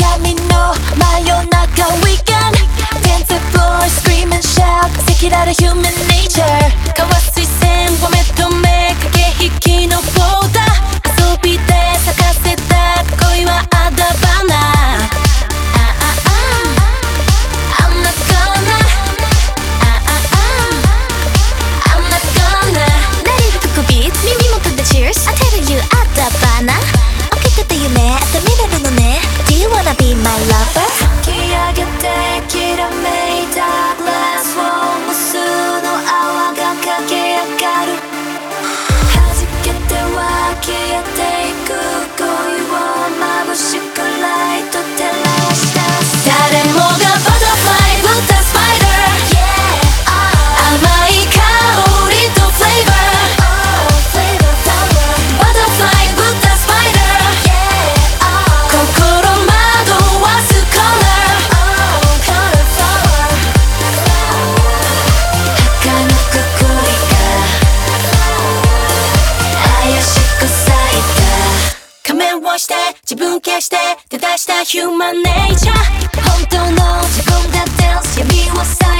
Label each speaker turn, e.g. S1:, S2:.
S1: 闇の
S2: 真夜中 Weekend. Dance the floor, scream and shout. 赤裸々 human nature. て
S1: いくか出して手出したヒューマンネイチャー本当の自分が Dance 闇をさ